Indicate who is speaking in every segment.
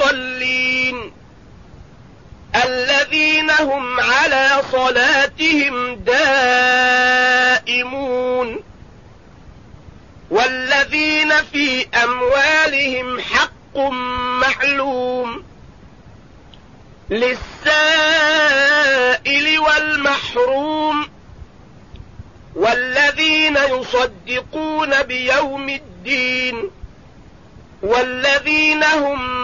Speaker 1: المصلين الذين هم على صلاتهم دائمون والذين في أموالهم حق معلوم للسائل والمحروم والذين يصدقون بيوم الدين والذين هم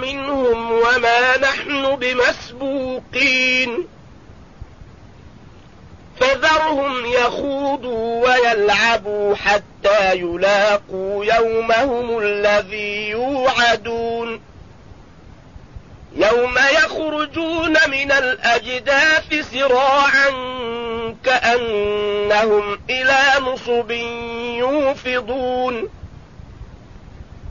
Speaker 1: منهم وما نحن بمسبوقين. فذرهم يخوضوا ويلعبوا حتى يلاقوا يومهم الذي يوعدون. يوم يخرجون من الأجداث سراعا كأنهم إلى نصب يوفضون.